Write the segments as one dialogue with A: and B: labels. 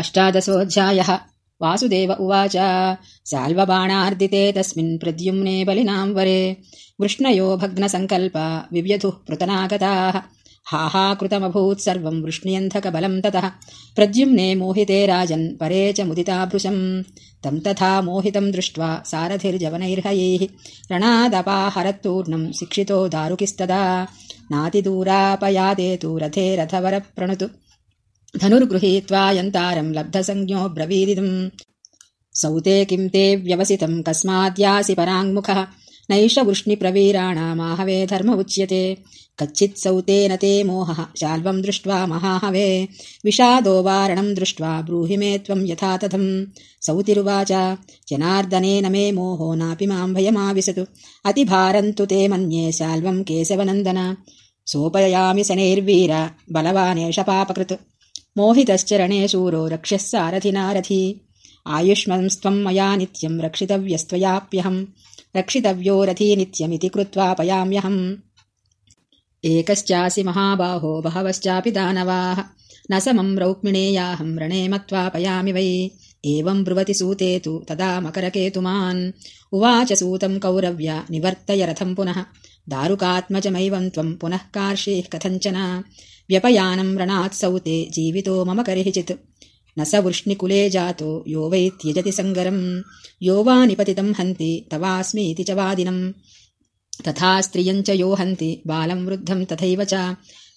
A: अष्टादशोऽध्यायः। वासुदेव उवाच। साल्वबाणार्दिते तस्मिन् प्रद्युम्ने बलिनाम् वरे वृष्णयो भग्नसङ्कल्पा विव्यधुः पृतनागताः। हाहाकृतमभूत् सर्वम् वृष्ण्यन्धकबलम् ततः। प्रद्युम्ने मोहिते राजन् परे च मुदिताभृशम्। तम् तथा मोहितम् दृष्ट्वा सारथिर्जवनैर्हयैः। रणादपाहरत्तूर्णम् शिक्षितो दारुकिस्तदा। नातिदूरापयाते तु रथे रथवरप्रणुतु धनुर्गृहीत्वा यन्तारम् लब्धसंज्ञो ब्रवीदिदम् सौते किम् ते व्यवसितम् कस्माद्यासि पराङ्मुखः नैष वृष्णिप्रवीराणामाहवे धर्म उच्यते। कच्चित् सौतेन ते मोहः शाल्वम् दृष्ट्वा महाहवे। विषादो वारणम् दृष्ट्वा ब्रूहि मे त्वम् यथा तथम् सौतिरुवाच जनार्दनेन मे मोहो नापि माम् भयमाविशतु अतिभारन्तु ते मन्ये शाल्वम् केशवनन्दन। सोपयामि शनैर्वीर बलवानेष पापकृत् मोहितश्चरणे शूरो रक्ष्यः सारथिनारथी आयुष्मंस्त्वम् मया नित्यम् रक्षितव्यस्त्वयाप्यहम् रक्षितव्यो रथी नित्यमिति कृत्वा पयाम्यहम्। एकश्चासि महाबाहो बहवश्चापि दानवाः। न समम् रौक्मिणेयाहम् रणे मत्वा पयामि वै। एवम् ब्रुवति सूते तु तदा मकरकेतुमान्। उवाच सूतम् कौरव्य निवर्तय रथम् पुनः दारुकात्मजमैवम् त्वम् पुनः कार्षीः कथञ्चन। व्यपयानम् रणात्सौते जीवितो मम करिचित् न स वृष्णिकुले जातो यो वै त्यजति सङ्गरम् यो वा निपतितम् हन्ति तवास्मीति च वादिनम् तथा स्त्रियम् च यो हन्ति बालम् वृद्धम् तथैव च।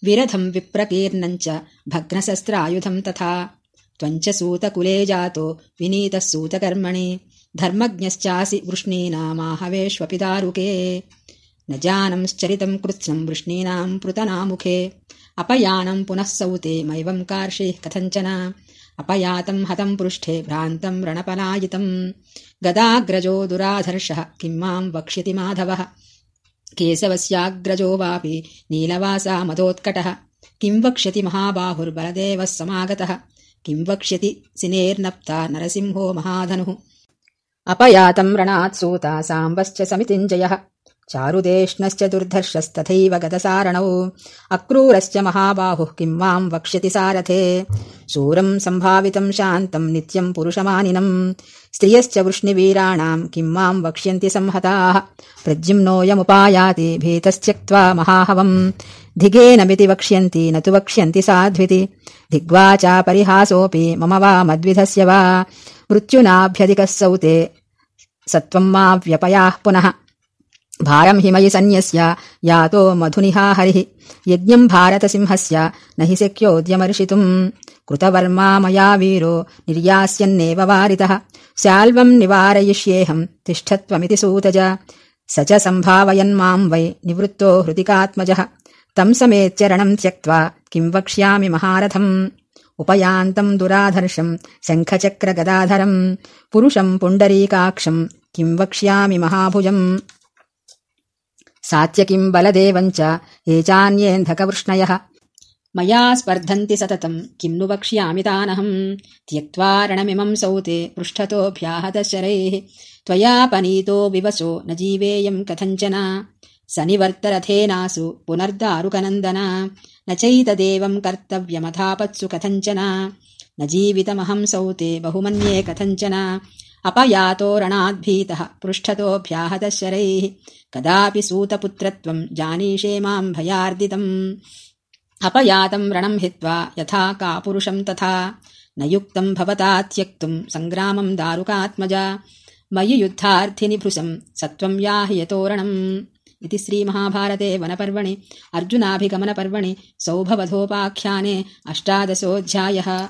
A: विरथम् विप्रकीर्णम् च भग्नशस्त्रायुधम् तथा। त्वम् च सूतकुले जातो विनीतः सूतकर्मणि। धर्मज्ञश्चासि वृष्णीनामाहवेष्वपि दारुके न जानंश्चरितम् कृत्स्नम् वृष्णीनाम् पृतनामुखे। अपयानम् पुनः सौते मैवम् कार्षेः कथञ्चन। अपयातम् हतम् पृष्ठे भ्रान्तम् रणपलायितम् गदाग्रजो दुराधर्षः किम् माम् वक्ष्यति माधवः? केशवस्याग्रजो वापि नीलवासा मदोत्कटः। किम् वक्ष्यति महाबाहुर्बलदेवः समागतः? किम् वक्ष्यति सिनेर्नप्ता नरसिंहो महाधनुः? अपयातम् रणात् सूता साम्बश्च समितिञ्जयः चारुदेष्णश्च दुर्धर्षस्तथैव गतसारणौ। अक्रूरश्च महाबाहुः किम् माम् वक्ष्यति सारथे। शूरम् सम्भावितम् शान्तम् नित्यम् पुरुषमानिनम् स्त्रियश्च वृष्णिवीराणाम् किम् माम् वक्ष्यन्ति संहताः। प्रद्युम्नोऽयमुपायाति भीतस्त्यक्त्वा महाहवम् धिगेनमिति वक्ष्यन्ति न तु वक्ष्यन्ति साध्विति। धिग्वाचा परिहासोऽपि मम वा मद्विधस्य वा। मृत्युनाभ्यधिकः सौते। सत्त्वम् मा व्यपयाः पुनः भारम् हिमयि सन्न्यस्य यातो मधुनिहा हरिः। यज्ञम् भारतसिंहस्य न हि शक्योद्यमर्षितुम् कृतवर्मा मया वीरो निर्यास्यन्नेव वारितः। स्याल्वम् निवारयिष्येऽहम् तिष्ठत्वमिति सूतज। स च सम्भावयन्माम् वै निवृत्तो हृदिकात्मजः। तम् समेत्यरणम् त्यक्त्वा किम् वक्ष्यामि महारथम्। उपयान्तम् दुराधर्षम् शङ्खचक्रगदाधरम्। पुरुषम् पुण्डरीकाक्षम् किम् वक्ष्यामि महाभुजम् सात्यकिम् बलदेवम् च ये चान्येऽन्धकवृष्णयः मया स्पर्धन्ति सततम्। किम् नु वक्ष्यामि तानहम्? त्यक्त्वा रणमिमम् सौते पृष्ठतोऽभ्याहतशरैः। त्वया पनीतो विवशो न जीवेयम् कथञ्चन। स निवर्तरथेनासु पुनर्दारुकनन्दन। न चैतदेवम् कर्तव्यमथापत्सु कथञ्चन। न जीवितमहम् सौते बहुमन्ये कथञ्चन अपयातो रणाद्भीतः पृष्ठतोऽभ्याहतशरैः कदापि सूतपुत्रत्वम् जानीषे माम् भयार्दितम्। अपयातम् रणम् हित्वा यथा कापुरुषम् तथा। न युक्तम् भवता त्यक्तुम् सङ्ग्रामम् दारुकात्मजा। मयि युद्धार्थिनि भृशम् सत्त्वम् याहि यतोरणम्। इति श्रीमहाभारते वनपर्वणि अर्जुनाभिगमनपर्वणि सौभवधोपाख्याने अष्टादशोऽध्यायः